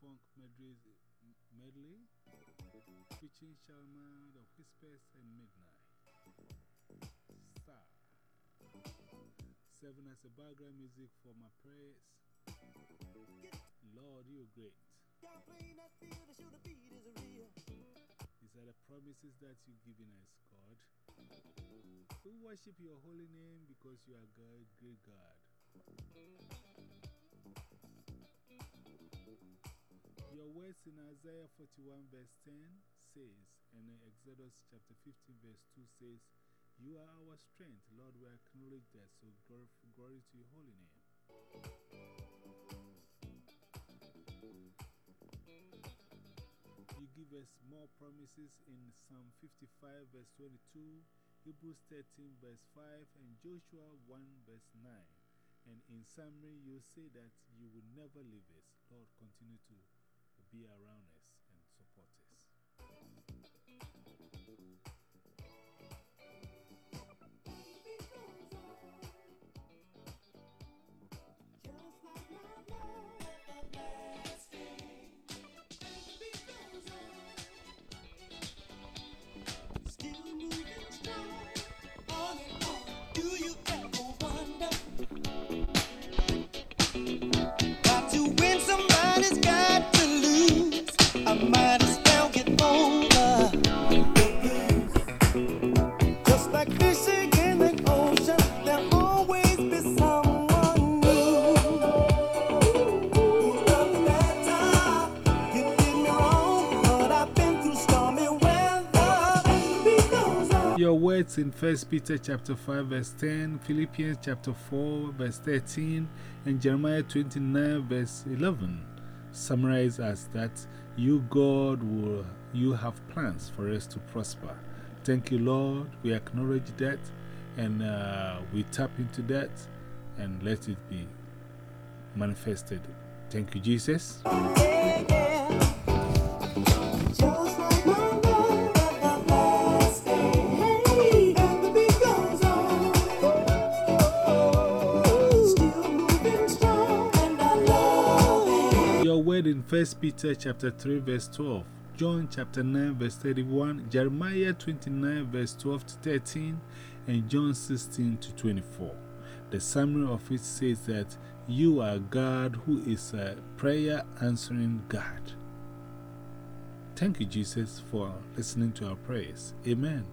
Bradley, featuring Shalamar, The Whispers, and Midnight. Star. Serving as a background music for my prayers. Lord, you're great. These are the promises that you've given us, God. We worship your holy name because you are God, great God. Your words in Isaiah 41 verse 10 says, and in Exodus chapter 15 verse 2 says, You are our strength, Lord, we acknowledge that, so glory, glory to your holy name. You give us more promises in Psalm 55 verse 22, Hebrews 13 verse 5, and Joshua 1 verse 9. And in summary, you say that you will never leave us. Lord, continue to be around Your words in 1 Peter chapter 5 verse 10, Philippians chapter 4 verse 13, and Jeremiah 29 verse 11 summarize as that you, God, will, you have plans for us to prosper. Thank you, Lord. We acknowledge that and uh, we tap into that and let it be manifested. Thank you, Jesus. Yeah, yeah. In 1 Peter chapter 3 verse 12, John chapter 9 verse 31, Jeremiah 29 verse 12 to 13, and John 16 to 24. The summary of it says that you are God who is a prayer answering God. Thank you, Jesus, for listening to our prayers. Amen.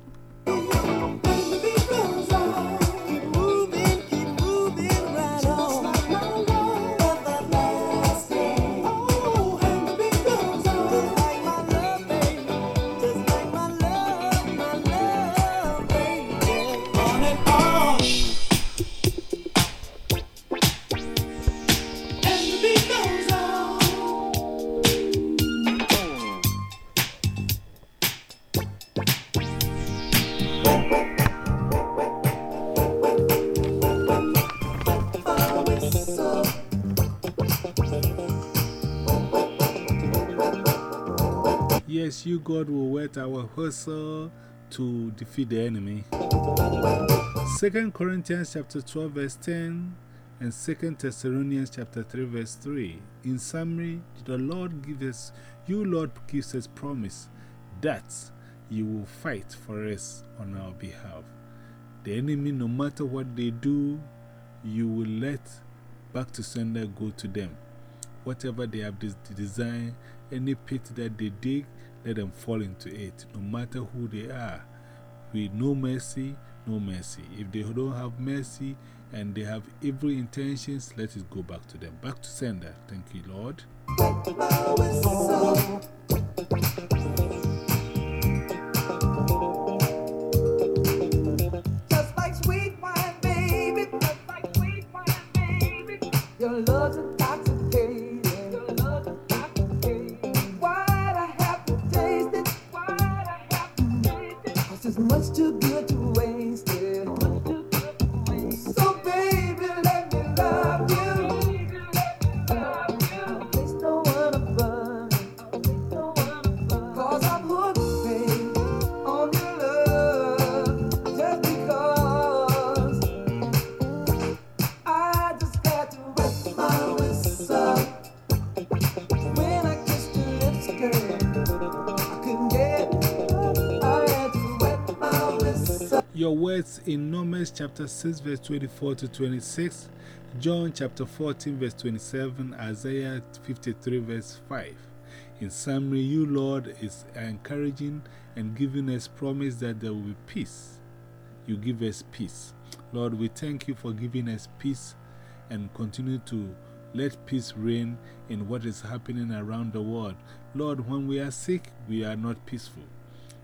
Yes, you, God, will wet our whistle to defeat the enemy. 2 Corinthians chapter 12, verse 10, and 2 Thessalonians chapter 3, verse 3. In summary, the Lord gives us, you, Lord, gives us promise that you will fight for us on our behalf. The enemy, no matter what they do, you will let back to sender go to them. Whatever they have des designed, any pit that they dig, let them fall into it, no matter who they are. With no mercy, no mercy. If they don't have mercy and they have evil intentions, let it go back to them. Back to sender. Thank you, Lord. Numbers chapter 6, verse 24 to 26, John chapter 14, verse 27, Isaiah 53, verse 5. In summary, you, Lord, is encouraging and giving us promise that there will be peace. You give us peace. Lord, we thank you for giving us peace and continue to let peace reign in what is happening around the world. Lord, when we are sick, we are not peaceful.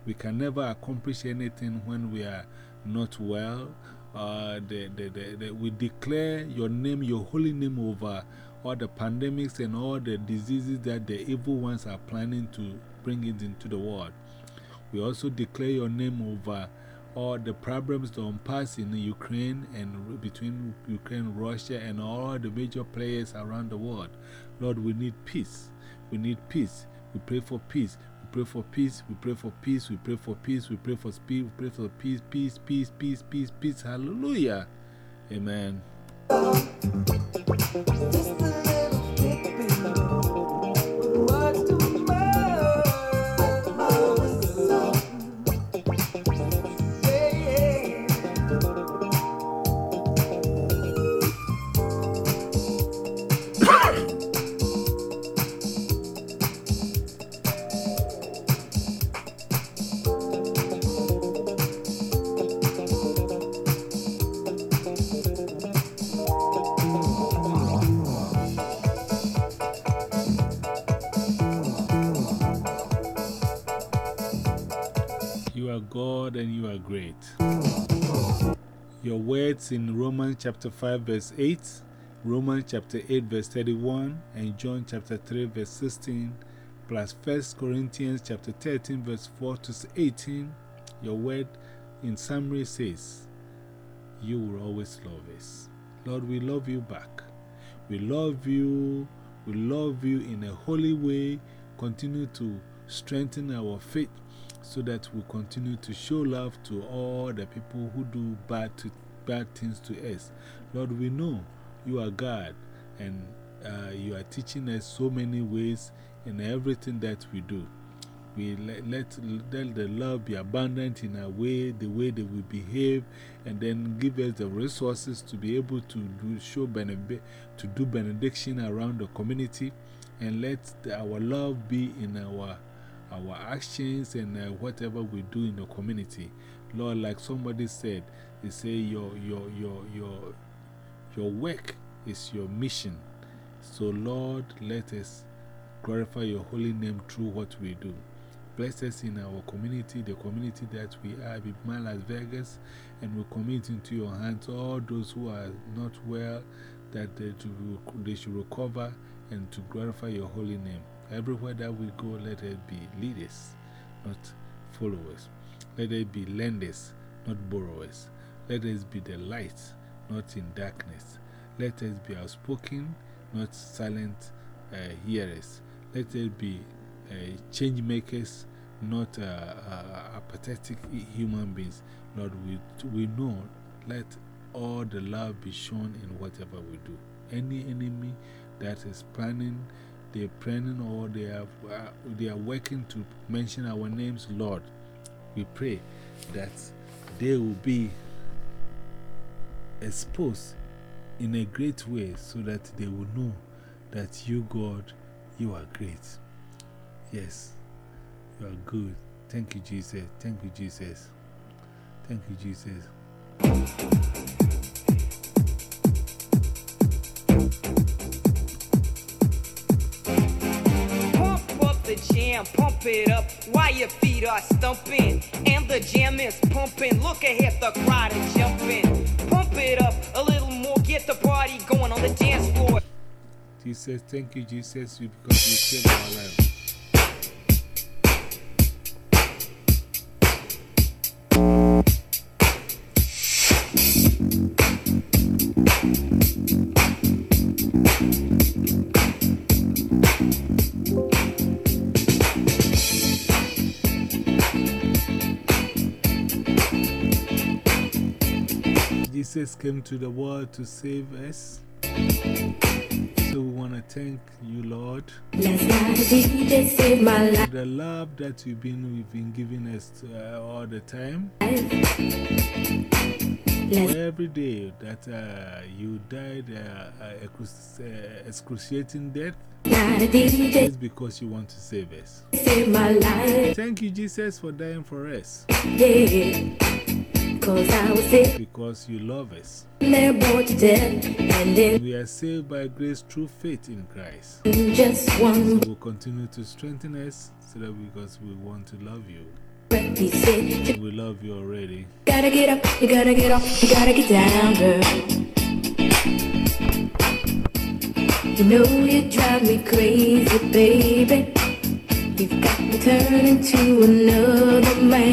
We can never accomplish anything when we are not well. Uh, the, the, the, the, we declare your name, your holy name over all the pandemics and all the diseases that the evil ones are planning to bring it into the world. We also declare your name over all the problems that unpass in Ukraine and between Ukraine Russia and all the major players around the world. Lord, we need peace. We need peace. We pray for peace. Pray for peace. We pray for peace. We pray for peace. We pray for speed. We pray for peace, peace, peace, peace, peace, peace. Hallelujah. Amen. Great. Your words in Romans chapter 5, verse 8, Romans chapter 8, verse 31, and John chapter 3, verse 16, plus 1 Corinthians chapter 13, verse 4 to 18. Your word in summary says, You will always love us. Lord, we love you back. We love you. We love you in a holy way. Continue to strengthen our faith so that we continue to show love to all the people who do bad, to, bad things to us. Lord, we know you are God and uh, you are teaching us so many ways in everything that we do. We let, let, let the love be abundant in our way, the way that we behave, and then give us the resources to be able to do, show to do benediction around the community, and let the, our love be in our our actions and uh, whatever we do in the community. Lord, like somebody said, they say your, your, your, your, your work is your mission. So, Lord, let us glorify your holy name through what we do. Bless us in our community, the community that we are, in Las Vegas, and we commit into your hands all those who are not well, that they, to, they should recover and to glorify your holy name. Everywhere that we go, let it be leaders, not followers. Let it be lenders, not borrowers. Let us be the light, not in darkness. Let us be outspoken, not silent uh, hearers. Let us be uh, change makers, not uh, uh, apathetic human beings. Lord, we, we know, let all the love be shown in whatever we do. Any enemy that is planning they're praying or they are, they are working to mention our names, Lord, we pray that they will be exposed in a great way so that they will know that you, God, you are great. Yes, you are good. Thank you, Jesus. Thank you, Jesus. Thank you, Jesus. Jam, pump it up while your feet are stumping. And the jam is pumping. Look ahead, the crowd is jumping. Pump it up a little more, get the party going on the dance floor. Jesus, thank you, Jesus, because you saved life. Jesus came to the world to save us. So we want to thank you, Lord, Last night a DJ saved my life. for the love that you've been, you've been giving us uh, all the time. Every day that uh, you died uh, uh, excruciating death night a DJ is because you want to save us. saved my life. Thank you, Jesus, for dying for us Yeah. Cause I was sick, because you love us. they're bored to death. And then We are saved by grace through faith in Christ. just one will continue to strengthen us so that because we want to love you. breath, he said, You We love you already. gotta get up, you gotta get off, you gotta get down, girl. You know you drive me crazy, baby. You've got me turning to another man.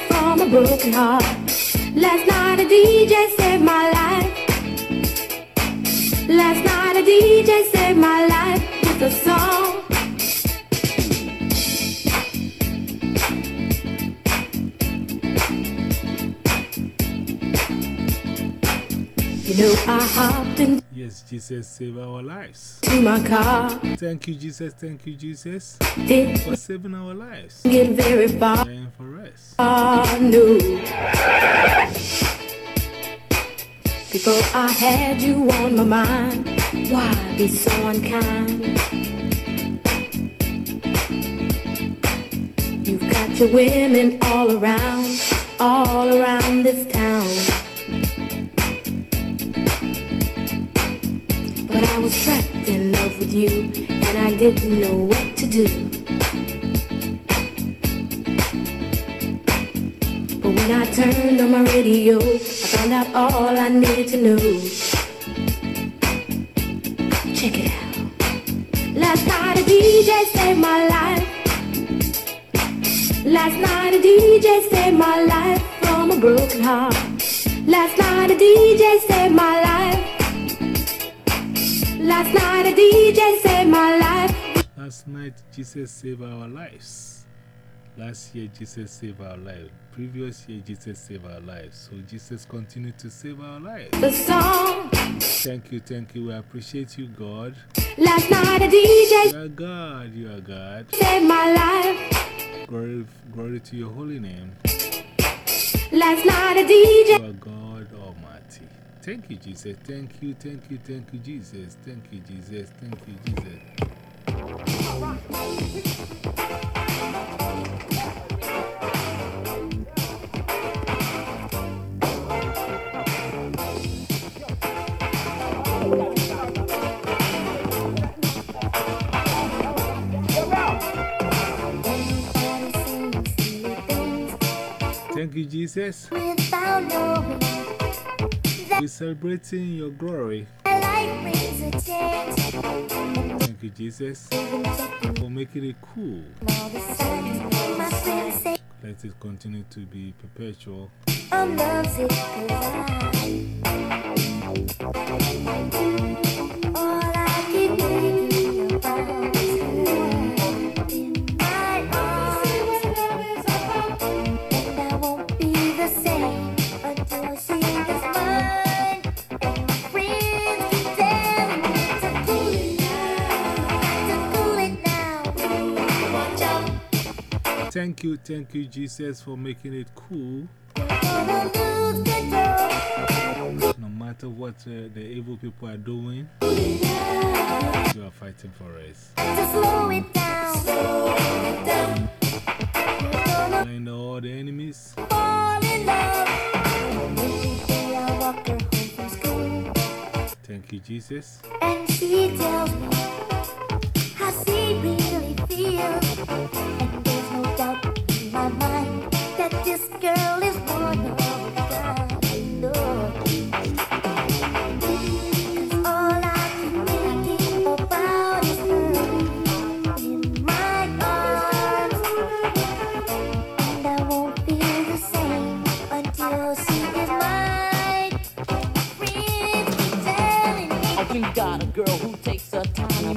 from a broken heart. Last night a DJ saved my life. Last night a DJ saved my life with a song. You know I hopped into Yes, Jesus, save our lives. my car. Thank you, Jesus. Thank you, Jesus, for saving our lives. get very far. Dying for us. Ah, no. Before I had you on my mind, why be so unkind? You've got your women all around, all around this town. But I was trapped in love with you, and I didn't know what to do. But when I turned on my radio, I found out all I needed to know. Check it out. Last night a DJ saved my life. Last night a DJ saved my life from a broken heart. Last night a DJ saved my life. Last night a DJ saved my life. Last night, Jesus saved our lives. Last year, Jesus saved our lives. Previous year, Jesus saved our lives. So, Jesus continued to save our lives. The song. Thank you, thank you. We appreciate you, God. Last night a DJ You are God, you are God. saved my life. Glory, glory to your holy name. Last night a DJ. You are God Almighty. Thank you, Jesus. Thank you, thank you, thank you, Jesus. Thank you, Jesus. Thank you, Jesus. Thank you, Jesus. Without knowing that We're celebrating your glory. life brings a chance. Thank you, Jesus, for making it cool. All the signs my friends say Let it continue to be perpetual. I'm Thank you, thank you, Jesus, for making it cool. No matter what uh, the evil people are doing, you are fighting for us. We're all the enemies. Thank you, Jesus. and she tells me how she really feels. In my mind that this girl is one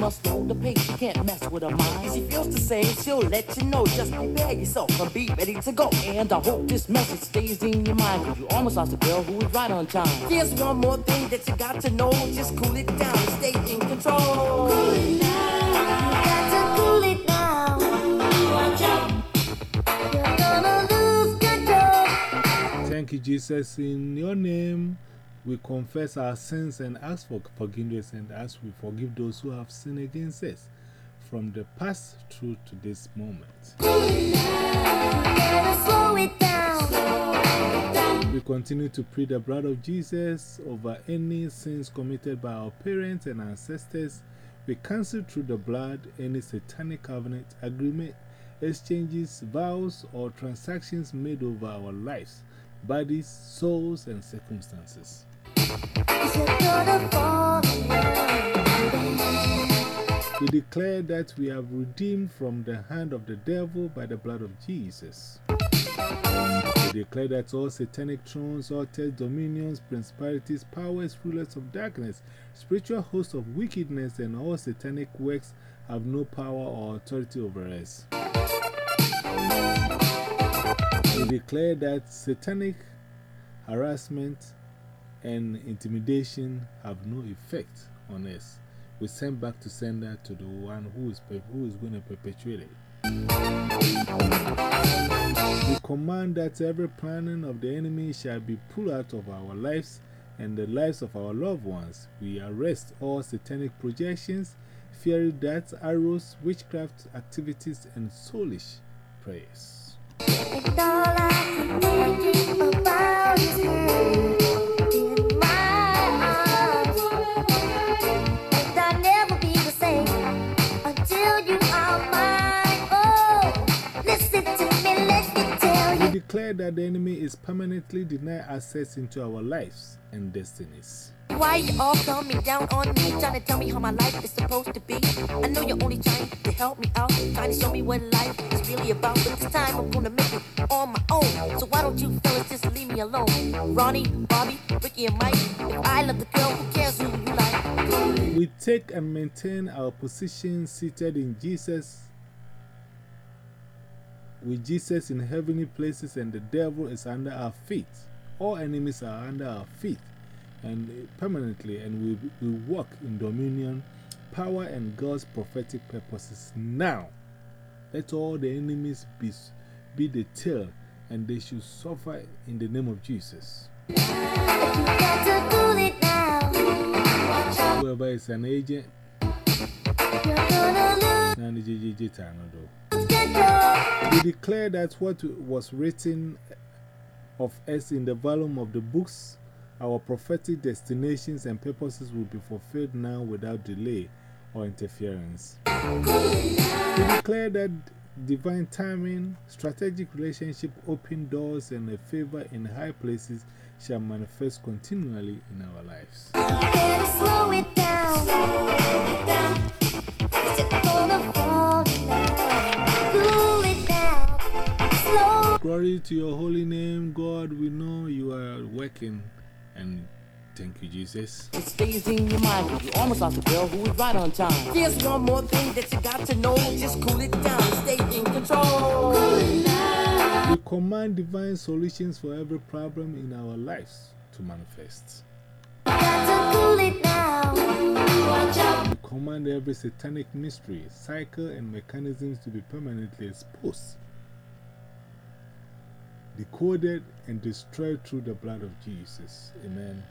must hold the pace, you can't mess with her mind. She feels the same, she'll let you know. Just prepare yourself and be ready to go. And I hope this message stays in your mind. Cause you almost lost a girl who was right on time. Here's one more thing that you got to know. Just cool it down and stay in control. Got to cool it down. Watch out. You're gonna lose control. Thank you, Jesus. In your name, we confess our sins and ask for forgiveness, and as we forgive those who have sinned against us from the past through to this moment. We continue to pray the blood of Jesus over any sins committed by our parents and ancestors. We cancel through the blood any satanic covenant, agreement, exchanges, vows, or transactions made over our lives, bodies, souls, and circumstances. We declare that we are redeemed from the hand of the devil by the blood of Jesus. We declare that all satanic thrones, altars, dominions, principalities, powers, rulers of darkness, spiritual hosts of wickedness, and all satanic works have no power or authority over us. We declare that satanic harassment and intimidation have no effect on us. We send back to sender to the one who is, who is going to perpetuate it. We command that every planning of the enemy shall be pulled out of our lives and the lives of our loved ones. We arrest all satanic projections, fiery darts, arrows, witchcraft activities, and soulish prayers. Declare that the enemy is permanently denied access into our lives and destinies. Why you all coming down on me, trying to tell me how my life is supposed to be? I know you're only trying to help me out, trying to show me what life is really about. But this time I'm gonna make it on my own. So why don't you fellas just leave me alone? Ronnie, Bobby, Ricky, and Mike. If I love the girl, who cares who you like? We take and maintain our position seated in Jesus, with Jesus in heavenly places, and the devil is under our feet. All enemies are under our feet and uh, permanently, and we, we walk in dominion, power, and God's prophetic purposes now. Let all the enemies be, be the tail, and they should suffer in the name of Jesus. You got to cool it down. Whoever is an agent, We declare that what was written of us in the volume of the books, our prophetic destinations and purposes will be fulfilled now without delay or interference. We declare that divine timing, strategic relationship, open doors, and a favor in high places shall manifest continually in our lives. Glory to your holy name, God. We know you are working, and thank you, Jesus. It stays in your mind. You almost lost a girl who was right on time. Here's one more thing that you got to know. Just cool it down, stay in control. We command divine solutions for every problem in our lives to manifest. got to cool it down. Watch out. We command every satanic mystery, cycle, and mechanisms to be permanently exposed, decoded, and destroyed through the blood of Jesus. Amen.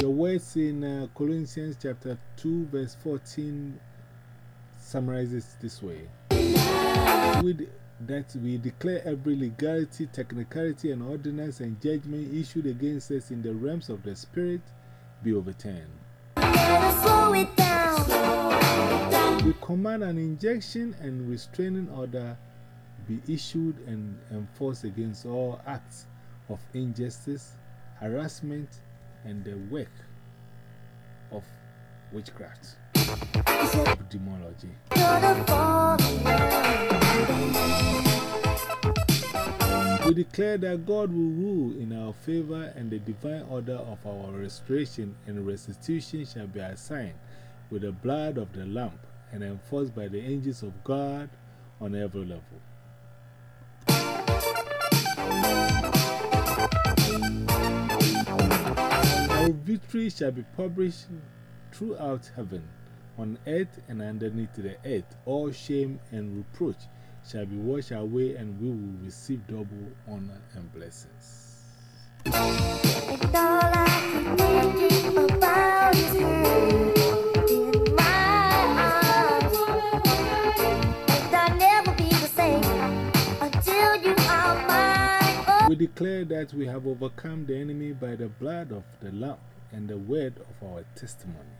The words in uh, Colossians chapter 2, verse 14 summarizes this way With that we declare every legality, technicality, and ordinance and judgment issued against us in the realms of the Spirit be overturned. We command an injection and restraining order be issued and enforced against all acts of injustice, harassment, and the work of witchcraft. We declare that God will rule in our favor and the divine order of our restoration and restitution shall be assigned with the blood of the Lamb and enforced by the angels of God on every level. Our victory shall be published throughout heaven, on earth and underneath the earth. All shame and reproach shall be washed away, and we will receive double honor and blessings. We declare that we have overcome the enemy by the blood of the Lamb and the word of our testimony.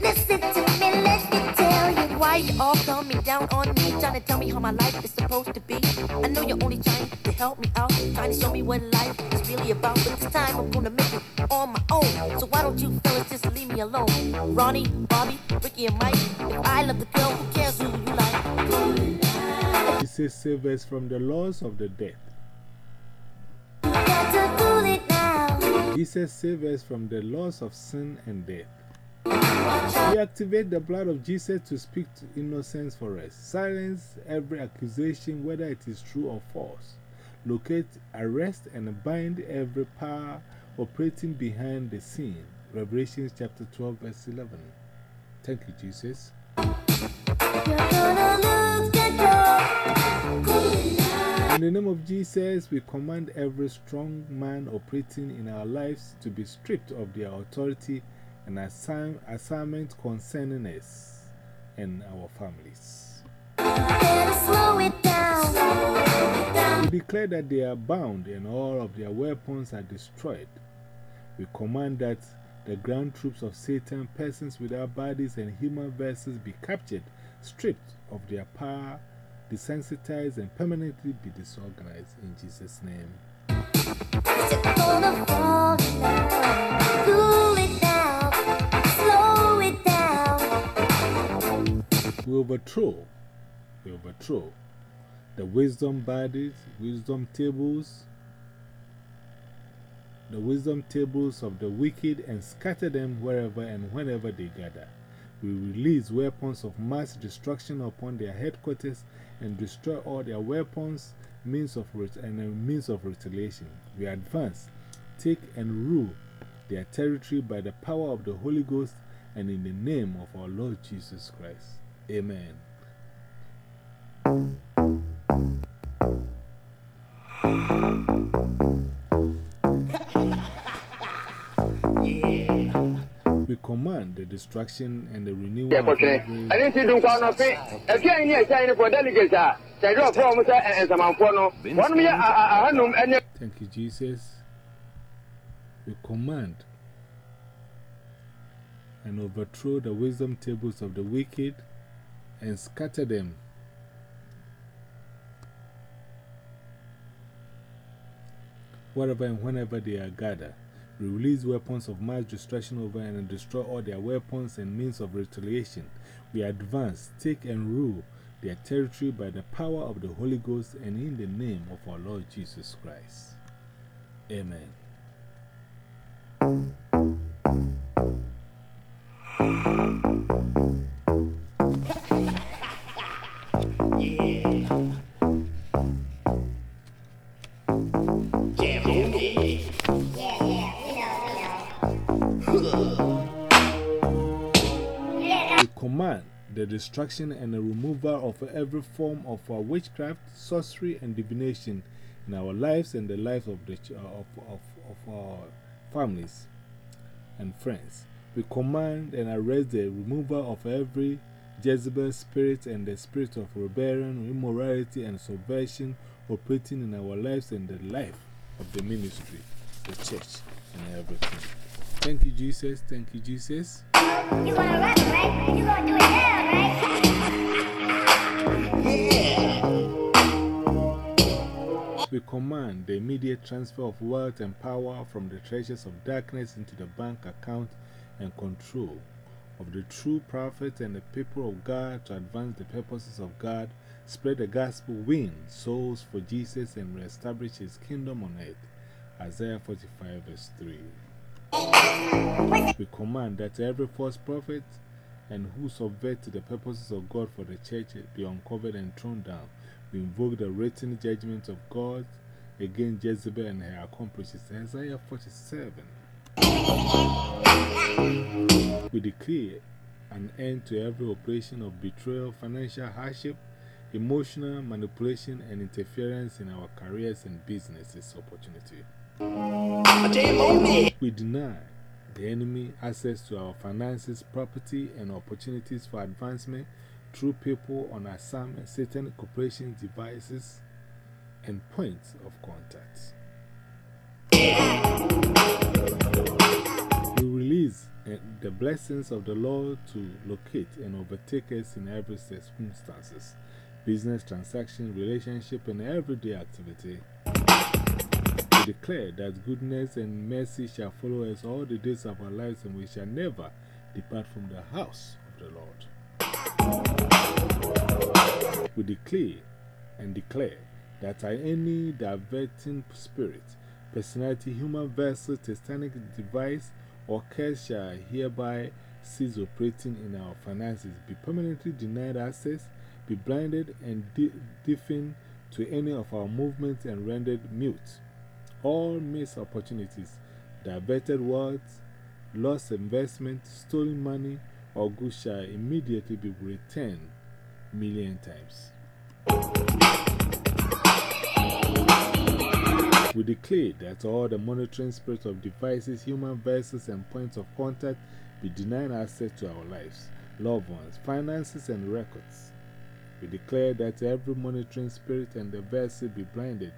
listen to me, let me tell you Why you all down on me, trying to tell me how my life is supposed to be? I know you're only trying to help me out, trying to show me what life is really about. But this time I'm gonna make it on my own. So why don't you fellas just leave me alone? Ronnie, Bobby, Ricky, and Mike. If I love the girl, who cares who Jesus save us from the laws of the death. got to cool it now. Jesus save us from the laws of sin and death. We activate the blood of Jesus to speak to innocence for us. Silence every accusation, whether it is true or false. Locate, arrest, and bind every power operating behind the scene. Revelation chapter 12, verse 11. Thank you, Jesus. In the name of Jesus, we command every strong man operating in our lives to be stripped of their authority and assign, assignment concerning us and our families. We declare that they are bound and all of their weapons are destroyed. We command that the ground troops of Satan, persons without bodies, and human vessels be captured, stripped of their power, desensitized, and permanently be disorganized in Jesus' name. We overthrow, we overthrow the wisdom bodies, wisdom tables, the wisdom tables of the wicked and scatter them wherever and whenever they gather. We release weapons of mass destruction upon their headquarters and destroy all their weapons means of and uh, means of retaliation. We advance, take and rule their territory by the power of the Holy Ghost and in the name of our Lord Jesus Christ. Amen. We command the destruction and the renewal yɛ of kɔtwene every ɛne nti dunkwa no fe aduane ne ɛhyɛn no for delegates a kyɛdwerɛfoɔ mo sɛ nsamanfoɔ no wɔnom yɛ a- a- ahanum Thank you, Jesus. We command and overthrow the wisdom tables of the wicked and scatter them. Wherever and whenever they are gathered, we release weapons of mass destruction over and destroy all their weapons and means of retaliation. We advance, take and rule their territory by the power of the Holy Ghost and in the name of our Lord Jesus Christ. Amen. We command the destruction and the removal of every form of witchcraft, sorcery, and divination in our lives and the lives of, the, uh, of, of, of our families and friends. We command and arrest the removal of every Jezebel spirit and the spirit of rebellion, immorality, and subversion operating in our lives and the life of the ministry, the church, and everything. Thank you, Jesus. Thank you, Jesus. You wanna rap, right? You gonna do it now, right? We command the immediate transfer of wealth and power from the treasures of darkness into the bank account and control of the true prophet and the people of God to advance the purposes of God, spread the gospel, win souls for Jesus, and reestablish his kingdom on earth. Isaiah 45, verse 3. We command that every false prophet and who subvert the purposes of God for the church be uncovered and thrown down. We invoke the written judgment of God against Jezebel and her accomplices. Isaiah 47. We declare an end to every operation of betrayal, financial hardship, emotional manipulation, and interference in our careers and businesses opportunity. We deny the enemy access to our finances, property, and opportunities for advancement through people on assignment, certain corporations, devices, and points of contact. We release eh, the blessings of the Lord to locate and overtake us in every circumstances, business, transaction, relationship, and everyday activity. Declare that goodness and mercy shall follow us all the days of our lives, and we shall never depart from the house of the Lord. We declare and declare that any diverting spirit, personality, human vessel, satanic device, or curse shall hereby cease operating in our finances, be permanently denied access, be blinded and deafened to any of our movements and rendered mute. All missed opportunities, diverted words, lost investment, stolen money, or goods shall immediately be returned million times. We declare that all the monitoring spirits of devices, human vessels, and points of contact be denied access to our lives, loved ones, finances, and records. We declare that every monitoring spirit and the vessel be blinded,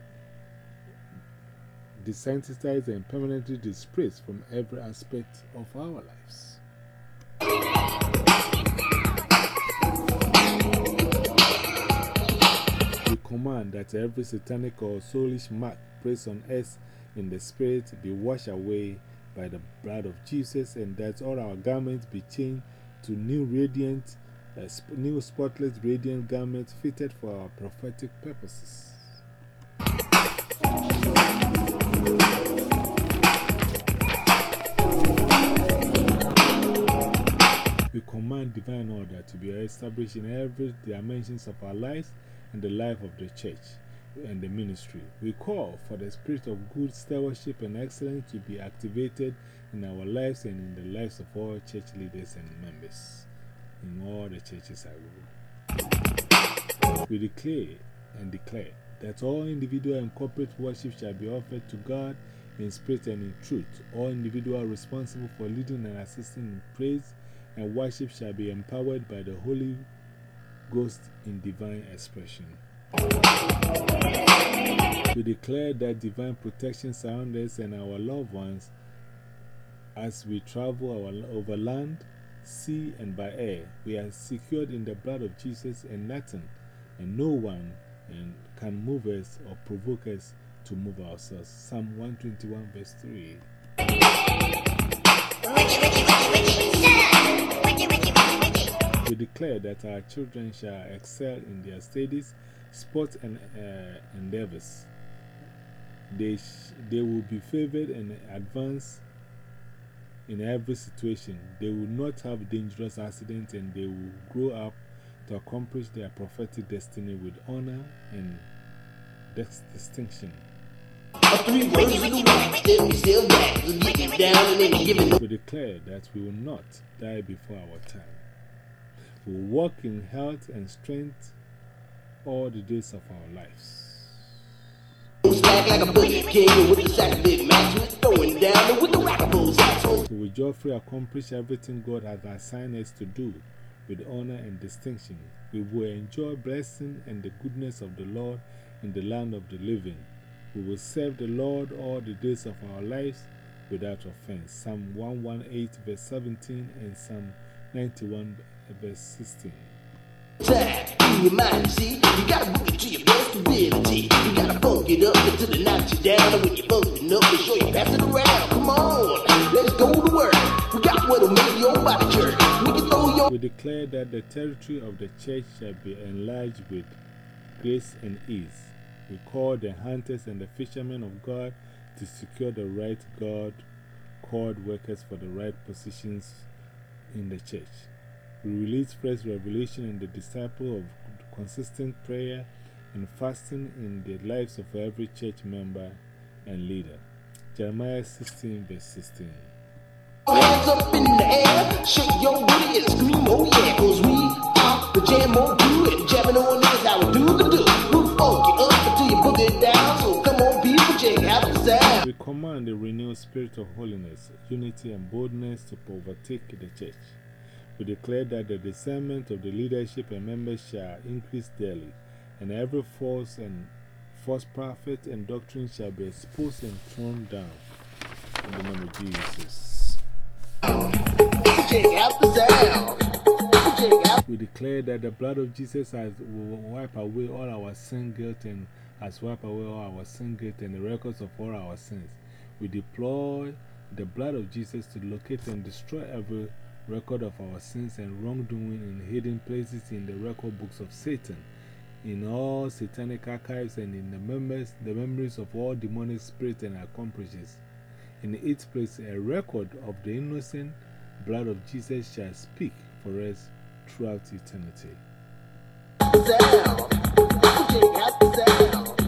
desensitized, and permanently displaced from every aspect of our lives. We command that every satanic or soulish mark placed on us in the spirit be washed away by the blood of Jesus, and that all our garments be changed to new radiant, uh, sp new spotless radiant garments fitted for our prophetic purposes. To be established in every dimensions of our lives and the life of the church and the ministry. We call for the spirit of good stewardship and excellence to be activated in our lives and in the lives of all church leaders and members in all the churches I rule. We declare and declare that all individual and corporate worship shall be offered to God in spirit and in truth. All individuals responsible for leading and assisting in praise and worship shall be empowered by the Holy Ghost in divine expression. We declare that divine protection surrounds us and our loved ones as we travel our, over land, sea, and by air. We are secured in the blood of Jesus, and nothing and no one and can move us or provoke us to move ourselves. Psalm 121, verse 3. We declare that our children shall excel in their studies, sports, and uh, endeavors. They, they will be favored and advanced in every situation. They will not have dangerous accidents and they will grow up to accomplish their prophetic destiny with honor and distinction. We declare that we will not die before our time. We will walk in health and strength all the days of our lives. We will joyfully accomplish everything God has assigned us to do with honor and distinction. We will enjoy blessing and the goodness of the Lord in the land of the living. We will serve the Lord all the days of our lives without offense. Psalm 118, verse 17, and Psalm 91, verse 16. Time in your mind, see? You gotta it to your best ability. You gotta it up until you down. And when you're up, sure you pass it around. Come on, let's go to work. We got what'll make your body jerk. We can throw your We declare that the territory of the church shall be enlarged with grace and ease. We call the hunters and the fishermen of God to secure the right God called workers for the right positions in the church. We release fresh revelation and the disciple of consistent prayer and fasting in the lives of every church member and leader. Jeremiah 16, verse 16. hands up in the air. Shake your booty and scream, oh yeah. Cause we the jam oh, on good. Jamming on do the do. We'll it up until you book it down. So come on, people, check out the sound. We command the renewed spirit of holiness, unity, and boldness to overtake the church. We declare that the discernment of the leadership and members shall increase daily, and every false and false prophet and doctrine shall be exposed and thrown down. In the name of Jesus. Check out the sound. Check out. We declare that the blood of Jesus has, will wipe away all our sin guilt and has wiped away all our sin guilt and the records of all our sins. We deploy the blood of Jesus to locate and destroy every record of our sins and wrongdoing in hidden places in the record books of Satan, in all satanic archives and in the, members, the memories of all demonic spirits and accomplices. In its place, a record of the innocent blood of Jesus shall speak for us throughout eternity. Sound.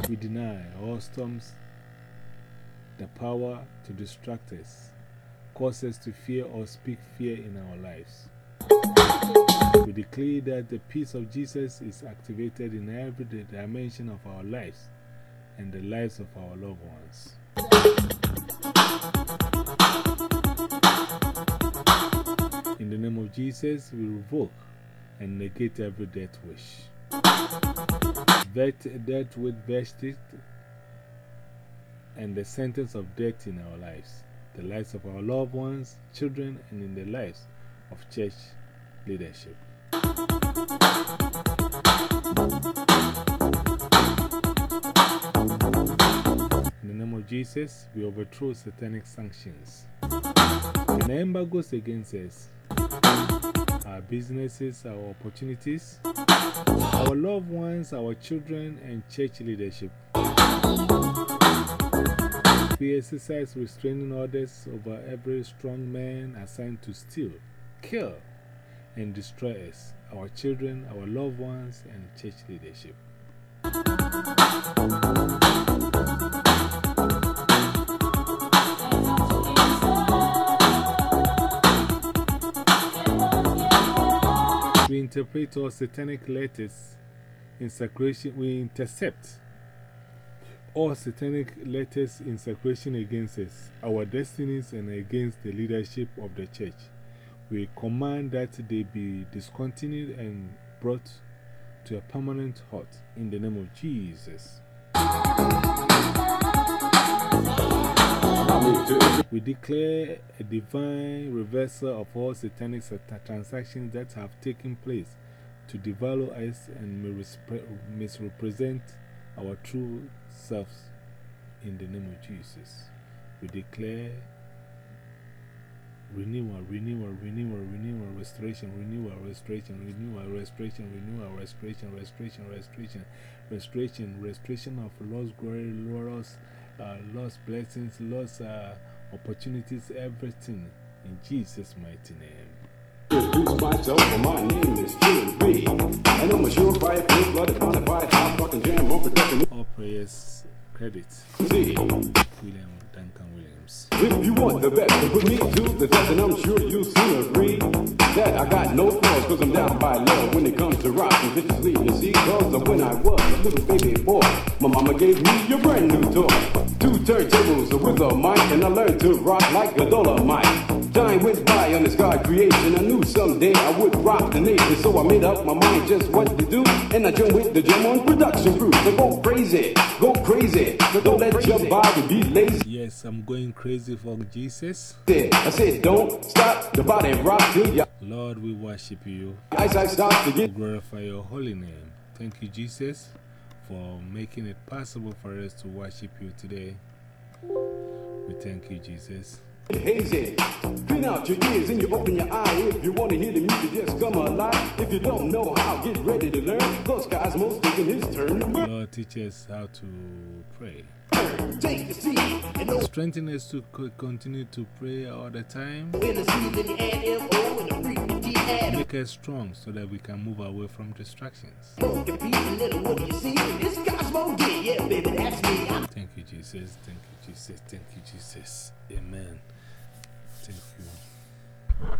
We deny all storms the power to distract us, cause us to fear or speak fear in our lives. We declare that the peace of Jesus is activated in every dimension of our lives and the lives of our loved ones. In the name of Jesus, we revoke and negate every death wish. That death with vested and the sentence of death in our lives, the lives of our loved ones, children, and in the lives of church leadership. In the name of Jesus, we overthrow satanic sanctions and embargoes against us, our businesses, our opportunities, our loved ones, our children, and church leadership. We exercise restraining orders over every strong man assigned to steal, kill, and destroy us, our children, our loved ones, and church leadership. Interpret all satanic letters in circulation, we intercept all satanic letters in circulation against us, our destinies, and against the leadership of the church. We command that they be discontinued and brought to a permanent halt in the name of Jesus. We declare a divine reversal of all satanic transactions that have taken place to devalue us and misrepresent our true selves in the name of Jesus. We declare renewal, renewal, renewal, renewal, restoration, renewal, restoration, renewal, restoration, renewal, restoration, restoration, restoration, restoration, restoration of lost glory, lost, uh, lost blessings, lost uh, opportunities, everything in Jesus' mighty name. Introduce myself, and my name is Philip And I'm a surefire, full blooded, bona hot fucking jam on production. All prayers, credit, William Duncan Williams. if you want the best, put me to the test, and I'm sure you'll soon agree that I got no flaws, cause I'm down by love when it comes to rocking viciously. You see, cause of when I was a little baby boy, my mama gave me a brand new toy. Two turntables with a mic, and I learned to rock like a Dolemite. Time went by on this God creation. I knew someday I would rock the nation, so I made up my mind just what to do. And I joined with the Jam on production crew. So go crazy, go crazy. So don't let your body be lazy. Yes, I'm going crazy for Jesus. I said, don't stop the body rock till your Lord, we worship you. eyesight starts to get glorify your holy name. Thank you, Jesus, for making it possible for us to worship you today. We thank you, Jesus. hazy. Clean out your ears and you open your eye. If you want to hear the music, just come alive. If you don't know how, get ready to learn. Cause Cozmo's taking his turn. Lord, teach us how to pray. Take the seed and no Strengthen us to continue to pray all the time. Make us strong so that we can move away from distractions. O. Compete a little what you see. It's Cozmo D. Yeah, baby, that's me. I'm Thank you, Jesus. Thank you, Jesus. Thank you, Jesus. Amen. Thank you.